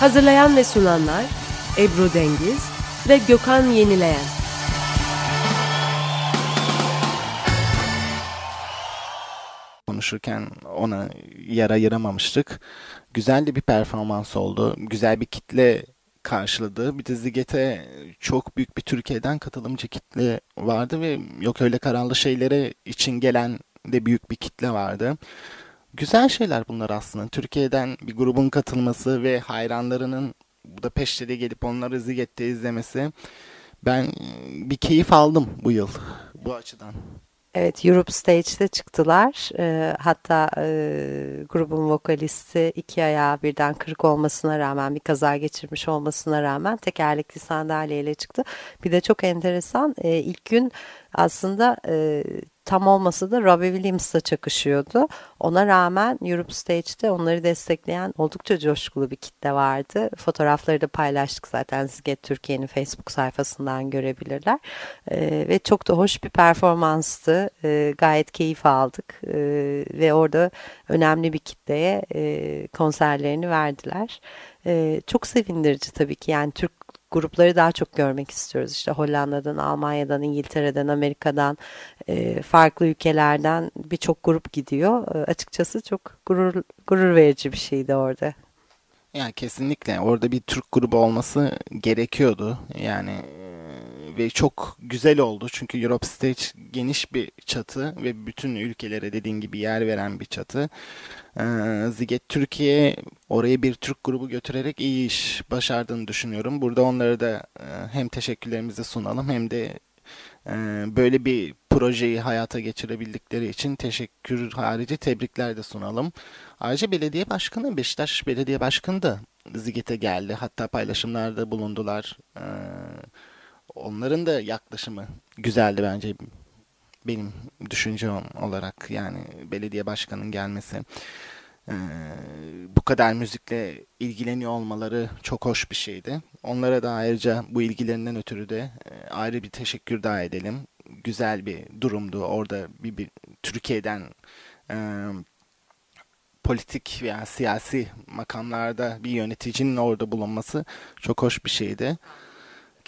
Hazırlayan ve sunanlar Ebru Dengiz ve Gökhan Yenileyen. konuşurken ona yer ayıramamıştık. Güzel bir performans oldu. Güzel bir kitle karşıladı. Bir de Ziget'e çok büyük bir Türkiye'den katılımcı kitle vardı ve yok öyle karanlı şeylere için gelen de büyük bir kitle vardı. Güzel şeyler bunlar aslında. Türkiye'den bir grubun katılması ve hayranlarının Budapeşte'de gelip onları Ziget'te izlemesi. Ben bir keyif aldım bu yıl bu açıdan. Evet, Europe Stage'de çıktılar. Ee, hatta e, grubun vokalisti iki ayağı birden kırık olmasına rağmen, bir kaza geçirmiş olmasına rağmen tekerlekli sandalyeyle çıktı. Bir de çok enteresan, e, ilk gün aslında e, tam olmasa da Robbie Williams'la çakışıyordu. Ona rağmen Europe Stage'de onları destekleyen oldukça coşkulu bir kitle vardı. Fotoğrafları da paylaştık zaten Zget Türkiye'nin Facebook sayfasından görebilirler. Ee, ve çok da hoş bir performanstı. Ee, gayet keyif aldık. Ee, ve orada önemli bir kitleye e, konserlerini verdiler. Ee, çok sevindirici tabii ki yani Türk grupları daha çok görmek istiyoruz. İşte Hollanda'dan, Almanya'dan, İngiltere'den, Amerika'dan, e, farklı ülkelerden birçok grup gidiyor. E, açıkçası çok gurur gurur verici bir şeydi orada. Yani kesinlikle orada bir Türk grubu olması gerekiyordu. Yani ve çok güzel oldu. Çünkü Europe Stage geniş bir çatı ve bütün ülkelere dediğin gibi yer veren bir çatı. Ee, Ziget Türkiye oraya bir Türk grubu götürerek iyi iş başardığını düşünüyorum. Burada onlara da e, hem teşekkürlerimizi sunalım hem de e, böyle bir projeyi hayata geçirebildikleri için teşekkür harici tebrikler de sunalım. Ayrıca belediye başkanı, Beşiktaş Belediye Başkanı da Ziget'e geldi. Hatta paylaşımlarda bulundular. Ee, onların da yaklaşımı güzeldi bence benim düşüncem olarak yani belediye başkanının gelmesi bu kadar müzikle ilgileniyor olmaları çok hoş bir şeydi. Onlara da ayrıca bu ilgilerinden ötürü de ayrı bir teşekkür daha edelim. Güzel bir durumdu orada bir, bir Türkiye'den e, politik veya siyasi makamlarda bir yöneticinin orada bulunması çok hoş bir şeydi.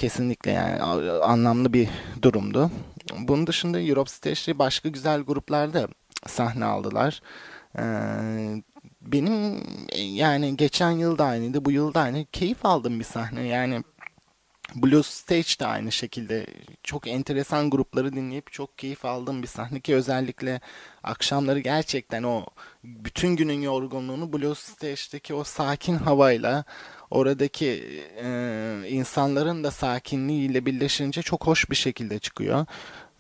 Kesinlikle yani anlamlı bir durumdu. Bunun dışında Europe Stage'de başka güzel gruplarda sahne aldılar. Ee, benim yani geçen yıl da aynıydı, bu yıl da aynı. Keyif aldım bir sahne. Yani Blues Stage de aynı şekilde çok enteresan grupları dinleyip çok keyif aldığım bir sahne ki özellikle akşamları gerçekten o bütün günün yorgunluğunu Blues Stage'deki o sakin havayla oradaki e, insanların da sakinliğiyle birleşince çok hoş bir şekilde çıkıyor.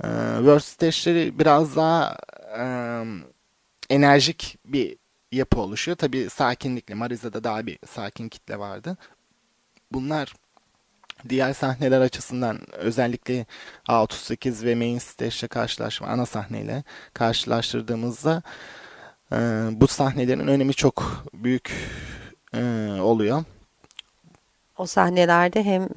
E, World Stage'leri biraz daha e, enerjik bir yapı oluşuyor. Tabii sakinlikle Mariza'da daha bir sakin kitle vardı. Bunlar diğer sahneler açısından özellikle A38 ve Main Stage'le karşılaşma ana sahneyle karşılaştırdığımızda e, bu sahnelerin önemi çok büyük e, oluyor. O sahnelerde hem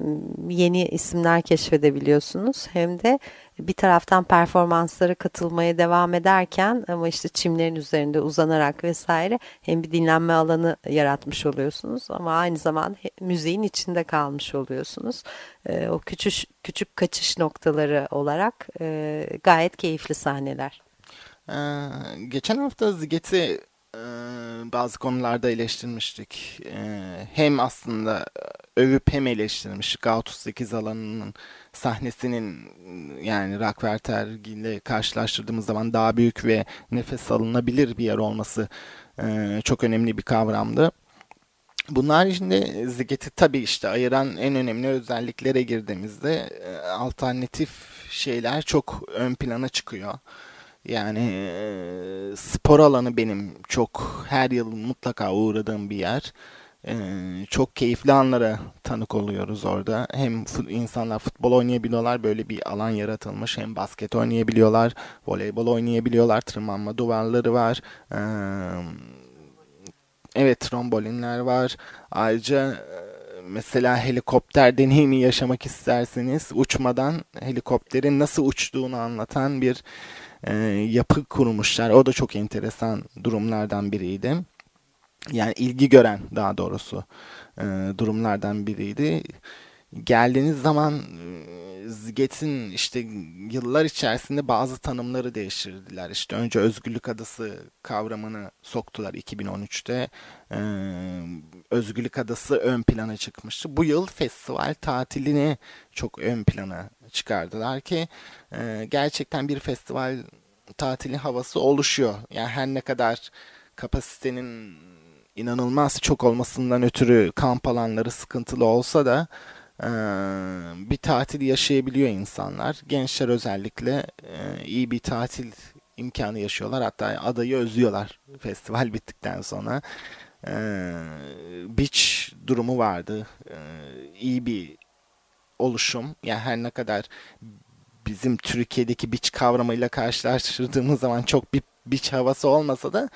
yeni isimler keşfedebiliyorsunuz hem de bir taraftan performanslara katılmaya devam ederken ama işte çimlerin üzerinde uzanarak vesaire hem bir dinlenme alanı yaratmış oluyorsunuz ama aynı zamanda müziğin içinde kalmış oluyorsunuz. E, o küçük küçük kaçış noktaları olarak e, gayet keyifli sahneler. Ee, geçen hafta Ziget'i bazı konularda eleştirmiştik. E, hem aslında övüp hem eleştirmiştik. A38 alanının sahnesinin yani Rockwerter ile karşılaştırdığımız zaman daha büyük ve nefes alınabilir bir yer olması e, çok önemli bir kavramdı. Bunlar haricinde Ziget'i tabii işte ayıran en önemli özelliklere girdiğimizde alternatif şeyler çok ön plana çıkıyor. Yani e, spor alanı benim çok her yıl mutlaka uğradığım bir yer. E, çok keyifli anlara tanık oluyoruz orada. Hem fut- insanlar futbol oynayabiliyorlar, böyle bir alan yaratılmış. Hem basket oynayabiliyorlar, voleybol oynayabiliyorlar, tırmanma duvarları var. E, evet, trombolinler var. Ayrıca e, mesela helikopter deneyimi yaşamak isterseniz uçmadan helikopterin nasıl uçtuğunu anlatan bir e, yapı kurmuşlar. O da çok enteresan durumlardan biriydi. Yani ilgi gören daha doğrusu e, durumlardan biriydi. Geldiğiniz zaman Ziget'in işte yıllar içerisinde bazı tanımları değiştirdiler. İşte önce Özgürlük Adası kavramını soktular 2013'te. E, Özgürlük Adası ön plana çıkmıştı. Bu yıl festival tatilini çok ön plana çıkardılar ki e, gerçekten bir festival tatili havası oluşuyor. Yani her ne kadar kapasitenin inanılmaz çok olmasından ötürü kamp alanları sıkıntılı olsa da bir tatil yaşayabiliyor insanlar. Gençler özellikle iyi bir tatil imkanı yaşıyorlar. Hatta adayı özlüyorlar festival bittikten sonra. Beach durumu vardı. İyi bir oluşum. Yani her ne kadar bizim Türkiye'deki beach kavramıyla karşılaştırdığımız zaman çok bir beach havası olmasa da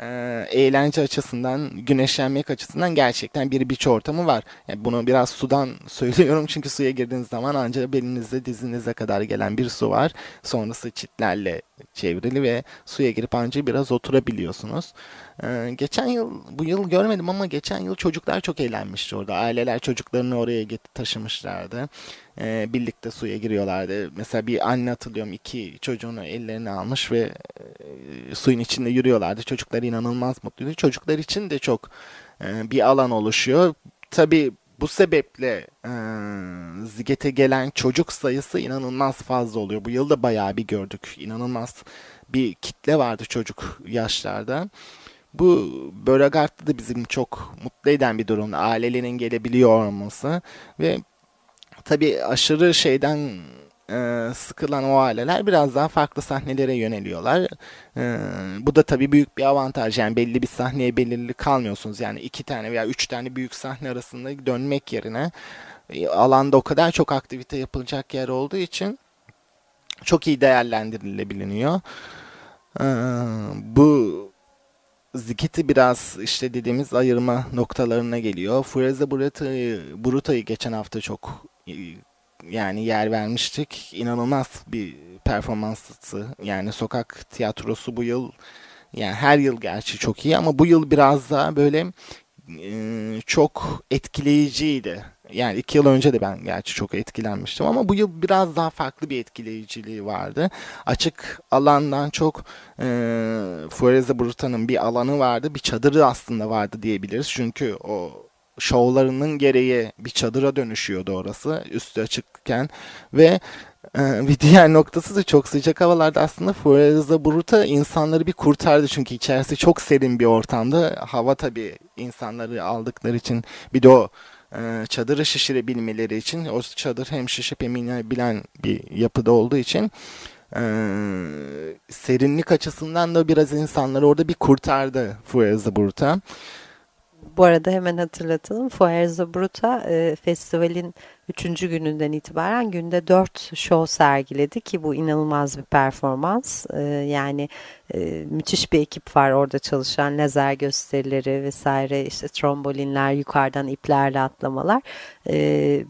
e, eğlence açısından, güneşlenmek açısından gerçekten bir beach ortamı var. Yani bunu biraz sudan söylüyorum çünkü suya girdiğiniz zaman ancak belinizde dizinize kadar gelen bir su var. Sonrası çitlerle çevrili ve suya girip ancak biraz oturabiliyorsunuz. Ee, geçen yıl, bu yıl görmedim ama geçen yıl çocuklar çok eğlenmişti orada. Aileler çocuklarını oraya get taşımışlardı. Ee, birlikte suya giriyorlardı. Mesela bir anne hatırlıyorum iki çocuğunu ellerine almış ve e, suyun içinde yürüyorlardı. Çocuklar inanılmaz mutluydu. Çocuklar için de çok e, bir alan oluşuyor. Tabii bu sebeple e, Ziget'e gelen çocuk sayısı inanılmaz fazla oluyor. Bu yıl da bayağı bir gördük. İnanılmaz bir kitle vardı çocuk yaşlarda. Bu Beauregard'da da bizim çok mutlu eden bir durum. Ailelerin gelebiliyor olması ve tabii aşırı şeyden e, sıkılan o aileler biraz daha farklı sahnelere yöneliyorlar. E, bu da tabii büyük bir avantaj. Yani belli bir sahneye belirli kalmıyorsunuz. Yani iki tane veya üç tane büyük sahne arasında dönmek yerine e, alanda o kadar çok aktivite yapılacak yer olduğu için çok iyi değerlendirilebiliyor. E, bu Zikit'i biraz işte dediğimiz ayırma noktalarına geliyor. Fureze Bruta'yı, geçen hafta çok yani yer vermiştik. İnanılmaz bir performansı. Yani sokak tiyatrosu bu yıl yani her yıl gerçi çok iyi ama bu yıl biraz daha böyle e, çok etkileyiciydi. Yani iki yıl önce de ben gerçi çok etkilenmiştim ama bu yıl biraz daha farklı bir etkileyiciliği vardı. Açık alandan çok e, Fuerza Bruta'nın bir alanı vardı. Bir çadırı aslında vardı diyebiliriz. Çünkü o şovlarının gereği bir çadıra dönüşüyordu orası üstü açıkken ve bir diğer noktası da çok sıcak havalarda aslında Fuerza Bruta insanları bir kurtardı çünkü içerisi çok serin bir ortamda hava tabi insanları aldıkları için bir de o çadırı şişirebilmeleri için o çadır hem şişip hem inebilen bir yapıda olduğu için e, serinlik açısından da biraz insanları orada bir kurtardı Fuerza Bruta. Bu arada hemen hatırlatalım. Fuerza Bruta e, festivalin 3. gününden itibaren günde 4 show sergiledi ki bu inanılmaz bir performans. E, yani e, müthiş bir ekip var orada çalışan lazer gösterileri vesaire işte trombolinler yukarıdan iplerle atlamalar. E,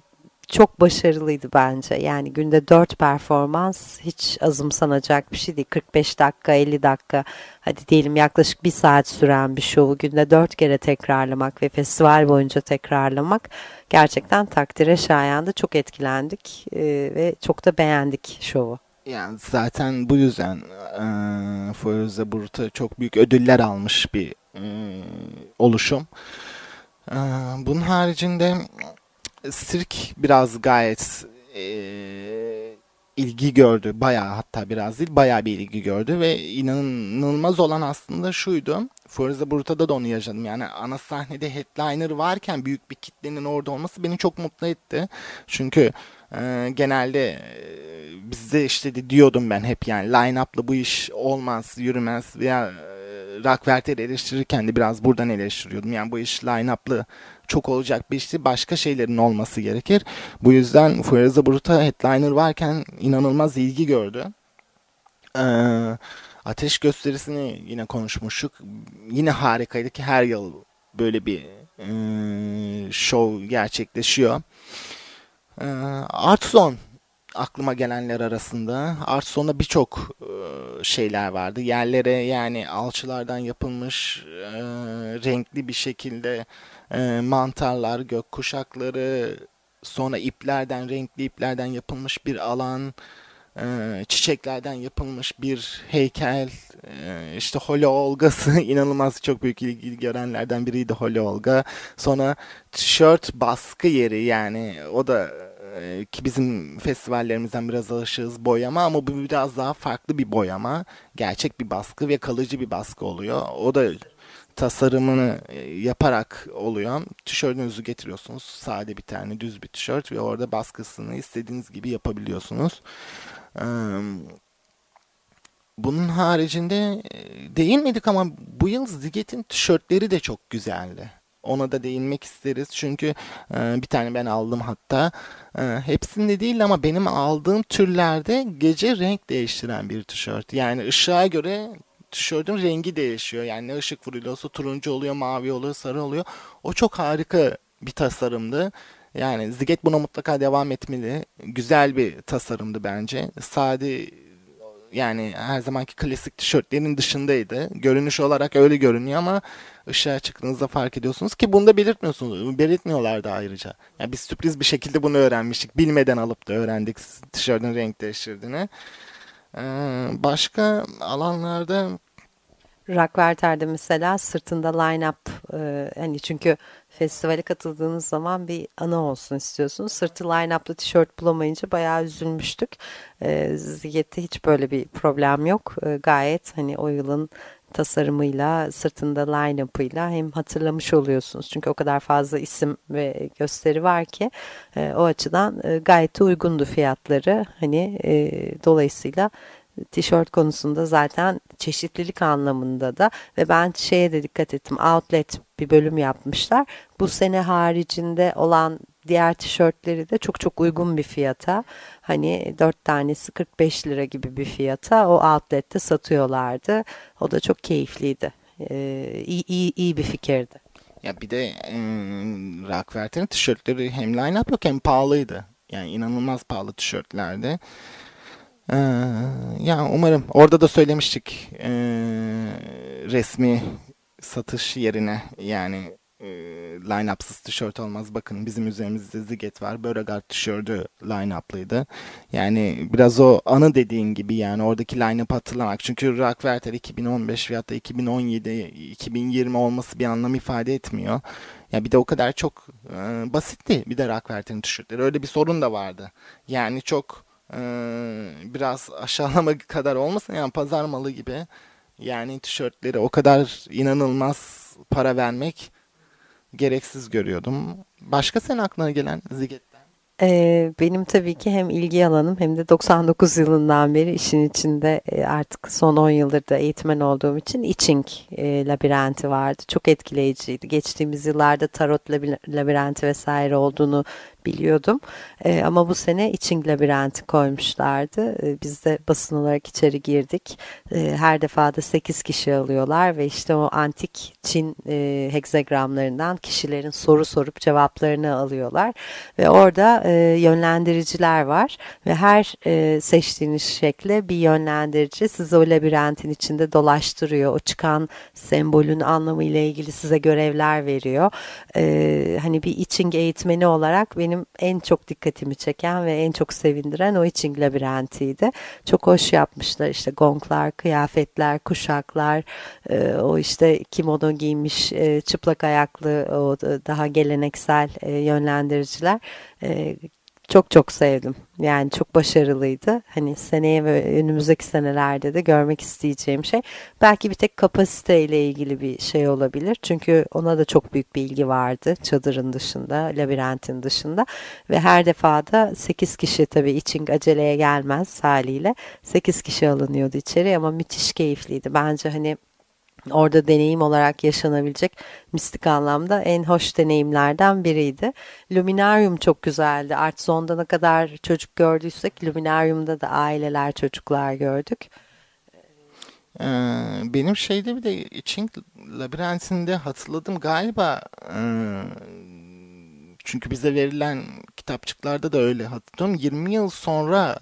çok başarılıydı bence. Yani günde 4 performans hiç azımsanacak bir şey değil. 45 dakika, 50 dakika hadi diyelim yaklaşık bir saat süren bir şovu günde 4 kere tekrarlamak ve festival boyunca tekrarlamak gerçekten takdire şayandı. Çok etkilendik e, ve çok da beğendik şovu. Yani zaten bu yüzden e, Fuerza Bruta çok büyük ödüller almış bir e, oluşum. E, bunun haricinde Sirk biraz gayet e, ilgi gördü. Bayağı hatta biraz değil bayağı bir ilgi gördü ve inanılmaz olan aslında şuydu. Forza Bruta'da da onu yaşadım. Yani ana sahnede headliner varken büyük bir kitlenin orada olması beni çok mutlu etti. Çünkü e, genelde e, bizde işte diyordum ben hep yani line-up'la bu iş olmaz, yürümez veya e, Rockwerter'i eleştirirken de biraz buradan eleştiriyordum. Yani bu iş line-up'lı çok olacak bir işti. Başka şeylerin olması gerekir. Bu yüzden Fuerza Bruta headliner varken inanılmaz ilgi gördü. Ee, ateş gösterisini yine konuşmuştuk. Yine harikaydı ki her yıl böyle bir e, show gerçekleşiyor. Ee, Art Zone aklıma gelenler arasında. Art Zone'da birçok e, şeyler vardı. Yerlere yani alçılardan yapılmış e, renkli bir şekilde e, mantarlar, gök kuşakları, sonra iplerden, renkli iplerden yapılmış bir alan, e, çiçeklerden yapılmış bir heykel, e, işte Holo Olga'sı inanılmaz çok büyük ilgi görenlerden biriydi Holo Olga. Sonra tişört baskı yeri yani o da e, ki bizim festivallerimizden biraz alışığız boyama ama bu biraz daha farklı bir boyama. Gerçek bir baskı ve kalıcı bir baskı oluyor. O da tasarımını e, yaparak oluyor. Tişörtünüzü getiriyorsunuz. Sade bir tane düz bir tişört ve orada baskısını istediğiniz gibi yapabiliyorsunuz. Bunun haricinde e, değinmedik ama bu yıl Ziget'in tişörtleri de çok güzeldi. Ona da değinmek isteriz. Çünkü e, bir tane ben aldım hatta. E, hepsinde değil ama benim aldığım türlerde gece renk değiştiren bir tişört. Yani ışığa göre tişörtün rengi değişiyor. Yani ne ışık vuruyorsa turuncu oluyor, mavi oluyor, sarı oluyor. O çok harika bir tasarımdı. Yani Ziget buna mutlaka devam etmeli. Güzel bir tasarımdı bence. Sade yani her zamanki klasik tişörtlerin dışındaydı. Görünüş olarak öyle görünüyor ama ışığa çıktığınızda fark ediyorsunuz ki bunu da belirtmiyorsunuz. Belirtmiyorlardı ayrıca. Yani biz sürpriz bir şekilde bunu öğrenmiştik. Bilmeden alıp da öğrendik tişörtün renk değiştirdiğini. Ee, başka alanlarda Rockwerter'de mesela sırtında line-up e, hani çünkü festivale katıldığınız zaman bir ana olsun istiyorsunuz. Sırtı line-up'lı tişört bulamayınca bayağı üzülmüştük. E, Ziget'te hiç böyle bir problem yok. E, gayet hani o yılın tasarımıyla, sırtında line-up'ıyla hem hatırlamış oluyorsunuz. Çünkü o kadar fazla isim ve gösteri var ki e, o açıdan e, gayet uygundu fiyatları. Hani e, dolayısıyla tişört konusunda zaten çeşitlilik anlamında da ve ben şeye de dikkat ettim outlet bir bölüm yapmışlar. Bu sene haricinde olan diğer tişörtleri de çok çok uygun bir fiyata hani dört tanesi 45 lira gibi bir fiyata o outlette satıyorlardı. O da çok keyifliydi. Ee, iyi, iyi, iyi bir fikirdi. Ya bir de e, Rockwerter'in tişörtleri hem line-up yok hem pahalıydı. Yani inanılmaz pahalı tişörtlerdi. Ee, yani umarım orada da söylemiştik e, resmi satış yerine yani e, line-up'sız tişört olmaz. Bakın bizim üzerimizde Ziget var. Beauregard tişörtü line-up'lıydı. Yani biraz o anı dediğin gibi yani oradaki line-up hatırlamak. Çünkü Rockwerter 2015 veyahut da 2017 2020 olması bir anlam ifade etmiyor. Ya bir de o kadar çok e, basitti bir de Rockwerter'in tişörtleri. Öyle bir sorun da vardı. Yani çok e, biraz aşağılama kadar olmasın yani pazar malı gibi. Yani tişörtleri o kadar inanılmaz para vermek gereksiz görüyordum. Başka sen aklına gelen Ziget'ten? Ee, benim tabii ki hem ilgi alanım hem de 99 yılından beri işin içinde e, artık son 10 yıldır da eğitmen olduğum için Itching e, labirenti vardı. Çok etkileyiciydi. Geçtiğimiz yıllarda tarot labirenti vesaire olduğunu biliyordum. E, ama bu sene Itching labirenti koymuşlardı. E, biz de basın olarak içeri girdik. E, her defada 8 kişi alıyorlar ve işte o antik Çin e, heksagramlarından kişilerin soru sorup cevaplarını alıyorlar. Ve orada e, yönlendiriciler var ve her e, seçtiğiniz şekle bir yönlendirici sizi o labirentin içinde dolaştırıyor. O çıkan sembolün anlamı ile ilgili size görevler veriyor. E, hani bir Itching eğitmeni olarak benim benim en çok dikkatimi çeken ve en çok sevindiren o için labirentiydi. Çok hoş yapmışlar işte gonglar, kıyafetler, kuşaklar, e, o işte kimono giymiş e, çıplak ayaklı o daha geleneksel e, yönlendiriciler çok çok sevdim. Yani çok başarılıydı. Hani seneye ve önümüzdeki senelerde de görmek isteyeceğim şey. Belki bir tek kapasiteyle ilgili bir şey olabilir. Çünkü ona da çok büyük bir ilgi vardı. Çadırın dışında, labirentin dışında. Ve her defada 8 kişi tabii için aceleye gelmez haliyle. 8 kişi alınıyordu içeri ama müthiş keyifliydi. Bence hani orada deneyim olarak yaşanabilecek mistik anlamda en hoş deneyimlerden biriydi. Luminarium çok güzeldi. Art Zone'da ne kadar çocuk gördüysek Luminarium'da da aileler çocuklar gördük. Ee, benim şeyde bir de Ching labirentinde hatırladım galiba e, çünkü bize verilen kitapçıklarda da öyle hatırlıyorum 20 yıl sonra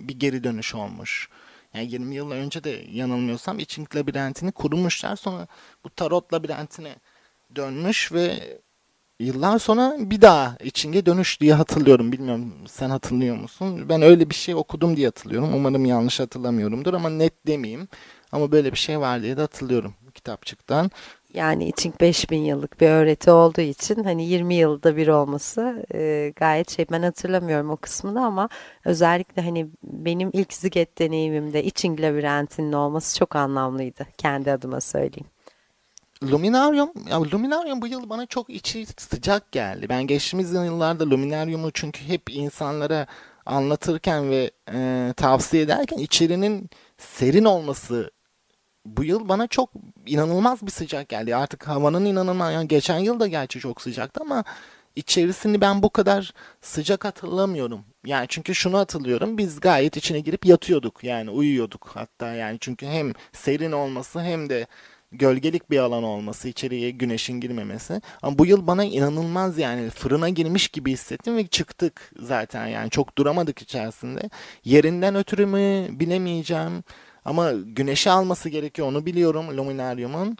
bir geri dönüş olmuş. Yani 20 yıl önce de yanılmıyorsam İçink labirentini kurmuşlar. Sonra bu tarot labirentine dönmüş ve yıllar sonra bir daha İçing'e dönüş diye hatırlıyorum. Bilmiyorum sen hatırlıyor musun? Ben öyle bir şey okudum diye hatırlıyorum. Umarım yanlış hatırlamıyorumdur ama net demeyeyim. Ama böyle bir şey var diye de hatırlıyorum kitapçıktan. Yani için 5000 yıllık bir öğreti olduğu için hani 20 yılda bir olması e, gayet şey ben hatırlamıyorum o kısmını ama özellikle hani benim ilk Ziget deneyimimde için labirentinin olması çok anlamlıydı kendi adıma söyleyeyim. Luminarium, ya Luminarium bu yıl bana çok içi sıcak geldi. Ben geçtiğimiz yıllarda Luminarium'u çünkü hep insanlara anlatırken ve e, tavsiye ederken içerinin serin olması bu yıl bana çok inanılmaz bir sıcak geldi. Artık havanın inanılmaz yani geçen yıl da gerçi çok sıcaktı ama içerisini ben bu kadar sıcak hatırlamıyorum. Yani çünkü şunu hatırlıyorum biz gayet içine girip yatıyorduk yani uyuyorduk hatta yani çünkü hem serin olması hem de gölgelik bir alan olması, içeriye güneşin girmemesi. Ama bu yıl bana inanılmaz yani fırına girmiş gibi hissettim ve çıktık zaten yani çok duramadık içerisinde. Yerinden ötürü mü bilemeyeceğim. Ama güneşi alması gerekiyor onu biliyorum Luminarium'un.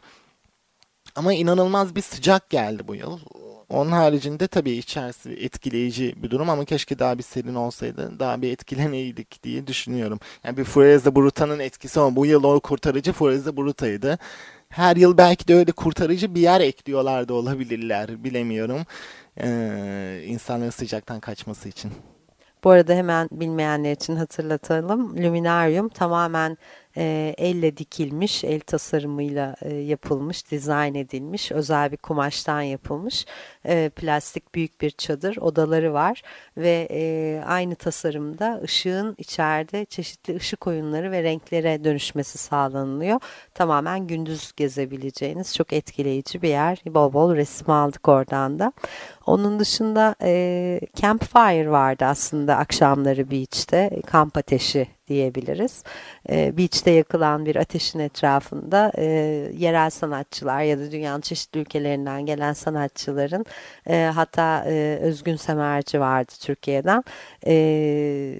Ama inanılmaz bir sıcak geldi bu yıl. Onun haricinde tabii içerisi etkileyici bir durum ama keşke daha bir serin olsaydı. Daha bir etkileneydik diye düşünüyorum. Yani bir Fuerza Bruta'nın etkisi ama bu yıl o kurtarıcı Fuerza Bruta'ydı. Her yıl belki de öyle kurtarıcı bir yer ekliyorlar da olabilirler bilemiyorum. Ee, insanların sıcaktan kaçması için. Bu arada hemen bilmeyenler için hatırlatalım. Luminarium tamamen e, elle dikilmiş, el tasarımıyla e, yapılmış, dizayn edilmiş, özel bir kumaştan yapılmış e, plastik büyük bir çadır, odaları var ve e, aynı tasarımda ışığın içeride çeşitli ışık oyunları ve renklere dönüşmesi sağlanılıyor. Tamamen gündüz gezebileceğiniz çok etkileyici bir yer. Bol bol resim aldık oradan da. Onun dışında e, campfire vardı aslında akşamları beach'te, kamp ateşi diyebiliriz. E, beach'te yakılan bir ateşin etrafında e, yerel sanatçılar ya da dünyanın çeşitli ülkelerinden gelen sanatçıların e, hatta e, Özgün Semerci vardı Türkiye'den e,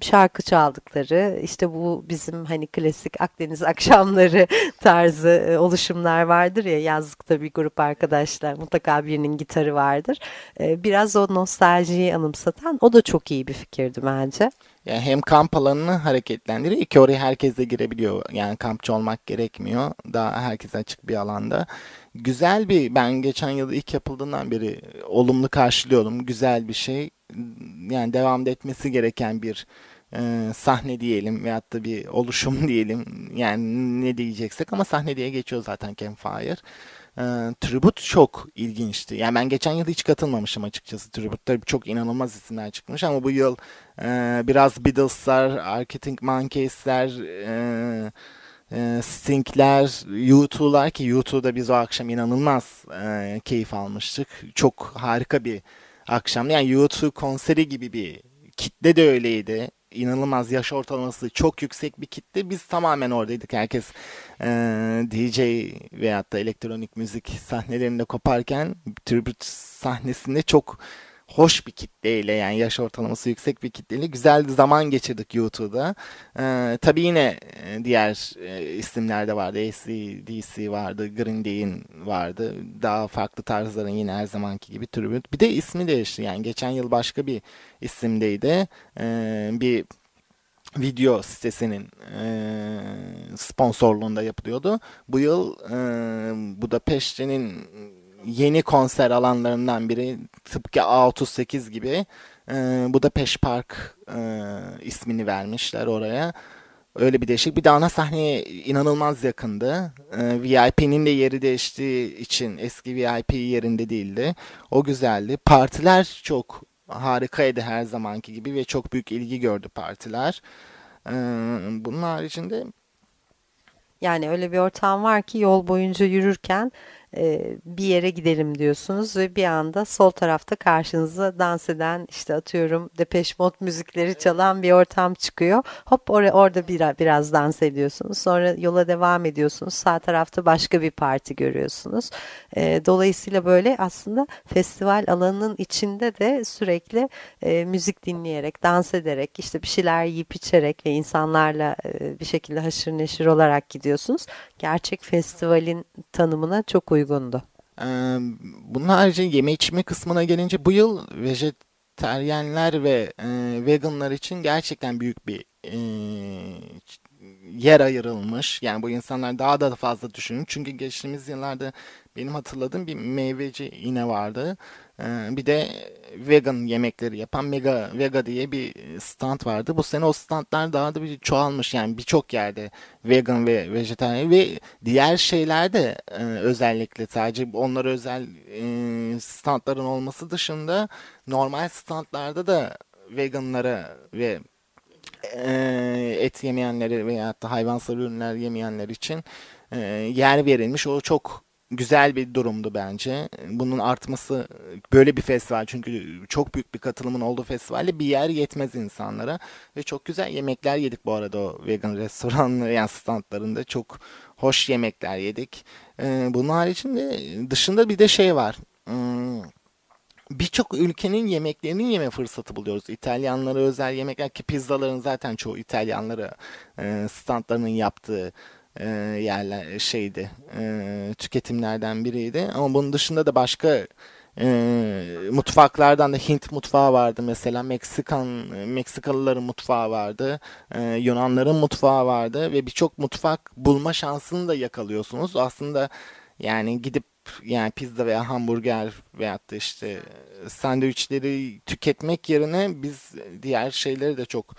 şarkı çaldıkları işte bu bizim hani klasik Akdeniz akşamları tarzı e, oluşumlar vardır ya yazlıkta bir grup arkadaşlar mutlaka birinin gitarı vardır. E, biraz o nostaljiyi anımsatan o da çok iyi bir fikirdi bence. Yani hem kamp alanını hareketlendiriyor. İki oraya herkes de girebiliyor. Yani kampçı olmak gerekmiyor. Daha herkese açık bir alanda. Güzel bir ben geçen yıl ilk yapıldığından beri olumlu karşılıyorum. Güzel bir şey. Yani devam etmesi gereken bir e, sahne diyelim veyahut da bir oluşum diyelim. Yani ne diyeceksek ama sahne diye geçiyor zaten Campfire. E, Tribute çok ilginçti. Yani ben geçen yıl hiç katılmamışım açıkçası Tribute'da. Çok inanılmaz isimler çıkmış ama bu yıl e, biraz Beatles'lar, Arctic Monkeys'ler, e, e, Sting'ler, U2'lar ki U2'da biz o akşam inanılmaz e, keyif almıştık. Çok harika bir akşam. Yani U2 konseri gibi bir kitle de öyleydi inanılmaz yaş ortalaması çok yüksek bir kitle. Biz tamamen oradaydık. Herkes e, DJ veyahut da elektronik müzik sahnelerinde koparken tribute sahnesinde çok hoş bir kitleyle yani yaş ortalaması yüksek bir kitleyle güzel zaman geçirdik YouTube'da. Ee, tabii yine e, diğer e, isimler de vardı. ACDC vardı, Green Day'in vardı. Daha farklı tarzların yine her zamanki gibi tribute. Bir de ismi değişti yani geçen yıl başka bir isimdeydi. Ee, bir video sitesinin e, sponsorluğunda yapılıyordu. Bu yıl e, Budapeşte'nin yeni konser alanlarından biri tıpkı A38 gibi E, Budapest Park e, ismini vermişler oraya. Öyle bir değişik. Bir de ana sahneye inanılmaz yakındı. Ee, VIP'nin de yeri değiştiği için eski VIP yerinde değildi. O güzeldi. Partiler çok harikaydı her zamanki gibi ve çok büyük ilgi gördü partiler. Ee, bunun haricinde Yani öyle bir ortam var ki yol boyunca yürürken e, bir yere gidelim diyorsunuz ve bir anda sol tarafta karşınıza dans eden işte atıyorum Depeche Mode müzikleri çalan bir ortam çıkıyor. Hop oraya orada biraz, biraz dans ediyorsunuz. Sonra yola devam ediyorsunuz. Sağ tarafta başka bir parti görüyorsunuz. E, dolayısıyla böyle aslında festival alanının içinde de sürekli e, müzik dinleyerek, dans ederek, işte bir şeyler yiyip içerek ve insanlarla e, bir şekilde haşır neşir olarak gidiyorsunuz. Gerçek festivalin tanımına çok uygundu. Ee, bunun harici yeme içme kısmına gelince bu yıl vejeteryenler ve e, veganlar için gerçekten büyük bir e, yer ayrılmış. Yani bu insanlar daha da fazla düşünün. Çünkü geçtiğimiz yıllarda benim hatırladığım bir meyveci yine vardı. Ee, bir de vegan yemekleri yapan Mega Vega diye bir stand vardı. Bu sene o standlar daha da bir çoğalmış. Yani birçok yerde vegan ve vejetaryen ve diğer şeyler de e, özellikle sadece onlara özel e, standların olması dışında normal standlarda da veganlara ve e, et yemeyenleri veya da hayvansal ürünler yemeyenler için yer verilmiş. O çok güzel bir durumdu bence. Bunun artması böyle bir festival çünkü çok büyük bir katılımın olduğu festivalde bir yer yetmez insanlara ve çok güzel yemekler yedik bu arada o vegan restoran yani standlarında çok hoş yemekler yedik. Ee, bunun haricinde dışında bir de şey var. Hmm, birçok ülkenin yemeklerinin yeme fırsatı buluyoruz. İtalyanlara özel yemekler ki pizzaların zaten çoğu İtalyanlara e, standlarının yaptığı e, yerler şeydi e, tüketimlerden biriydi. Ama bunun dışında da başka e, mutfaklardan da Hint mutfağı vardı mesela. Meksikan Meksikalıların mutfağı vardı Yunanların mutfağı vardı ve birçok mutfak bulma şansını da yakalıyorsunuz. Aslında yani gidip yani pizza veya hamburger veyahut da işte sandviçleri tüketmek yerine biz diğer şeyleri de çok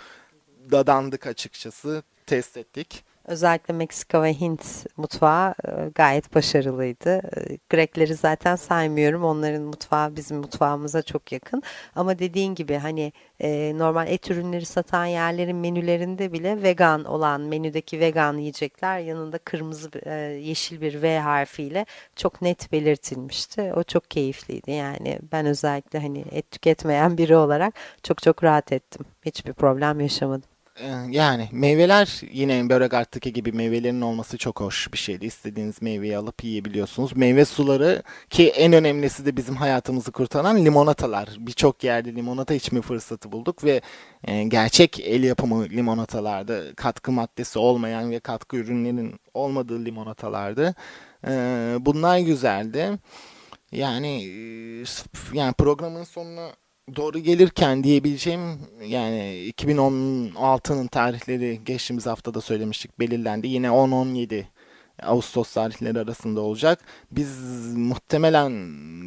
dadandık açıkçası test ettik. Özellikle Meksika ve Hint mutfağı e, gayet başarılıydı. E, Grekleri zaten saymıyorum. Onların mutfağı bizim mutfağımıza çok yakın. Ama dediğin gibi hani e, normal et ürünleri satan yerlerin menülerinde bile vegan olan menüdeki vegan yiyecekler yanında kırmızı yeşil bir V harfiyle çok net belirtilmişti. O çok keyifliydi. Yani ben özellikle hani et tüketmeyen biri olarak çok çok rahat ettim. Hiçbir problem yaşamadım. Ee, yani meyveler yine Beauregard'taki gibi meyvelerin olması çok hoş bir şeydi. İstediğiniz meyveyi alıp yiyebiliyorsunuz. Meyve suları ki en önemlisi de bizim hayatımızı kurtaran limonatalar. Birçok yerde limonata içme fırsatı bulduk ve e, gerçek el yapımı limonatalardı. Katkı maddesi olmayan ve katkı ürünlerin olmadığı limonatalardı. E, bunlar güzeldi. Yani e, yani programın sonuna doğru gelirken diyebileceğim yani 2016'nın tarihleri geçtiğimiz haftada söylemiştik belirlendi. Yine 10-17 Ağustos tarihleri arasında olacak. Biz muhtemelen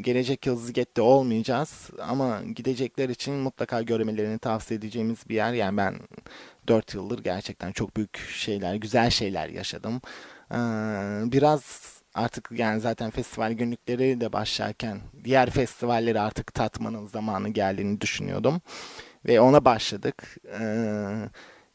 gelecek yıl Ziget'te olmayacağız ama gidecekler için mutlaka görmelerini tavsiye edeceğimiz bir yer. Yani ben 4 yıldır gerçekten çok büyük şeyler, güzel şeyler yaşadım. Biraz artık yani zaten festival günlükleri de başlarken diğer festivalleri artık tatmanın zamanı geldiğini düşünüyordum. Ve ona başladık. Ee,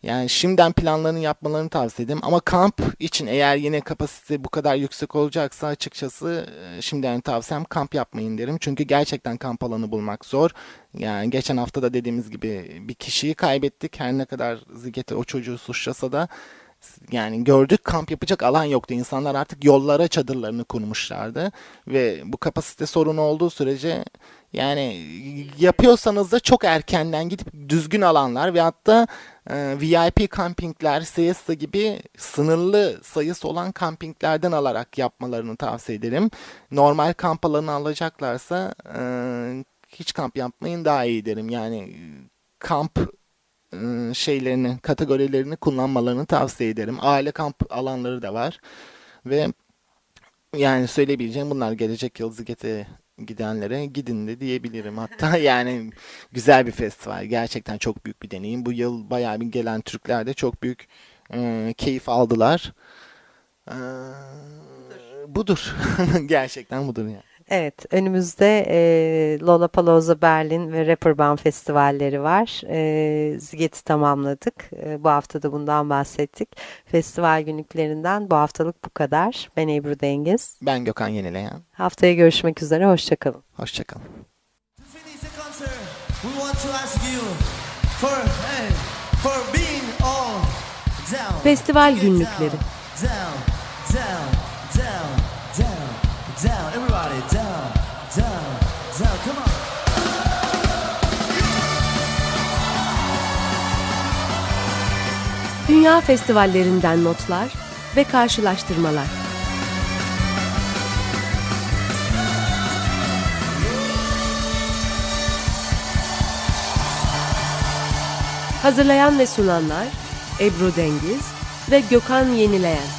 yani şimdiden planlarını yapmalarını tavsiye ederim. Ama kamp için eğer yine kapasite bu kadar yüksek olacaksa açıkçası e, şimdiden tavsiyem kamp yapmayın derim. Çünkü gerçekten kamp alanı bulmak zor. Yani geçen hafta da dediğimiz gibi bir kişiyi kaybettik. Her ne kadar Zigete o çocuğu suçlasa da yani gördük kamp yapacak alan yoktu. İnsanlar artık yollara çadırlarını kurmuşlardı ve bu kapasite sorunu olduğu sürece yani yapıyorsanız da çok erkenden gidip düzgün alanlar ve hatta e, VIP kampingler, siesta gibi sınırlı sayısı olan kampinglerden alarak yapmalarını tavsiye ederim. Normal kamp alanı alacaklarsa e, hiç kamp yapmayın daha iyi derim. Yani kamp Iı, şeylerini, kategorilerini kullanmalarını tavsiye ederim. Aile kamp alanları da var. Ve yani söyleyebileceğim bunlar gelecek yıl Ziget'e gidenlere gidin de diyebilirim. Hatta yani güzel bir festival. Gerçekten çok büyük bir deneyim. Bu yıl bayağı bir gelen Türkler de çok büyük e, keyif aldılar. E, budur. Gerçekten budur yani. Evet, önümüzde e, Lollapalooza Berlin ve Rapperbahn festivalleri var. E, Ziget'i tamamladık. E, bu hafta da bundan bahsettik. Festival günlüklerinden bu haftalık bu kadar. Ben Ebru Dengiz. Ben Gökhan Yenileyen. Haftaya görüşmek üzere, hoşçakalın. Hoşçakalın. To finish the concert, Dünya festivallerinden notlar ve karşılaştırmalar. Hazırlayan ve sunanlar Ebru Dengiz ve Gökhan Yenileyen.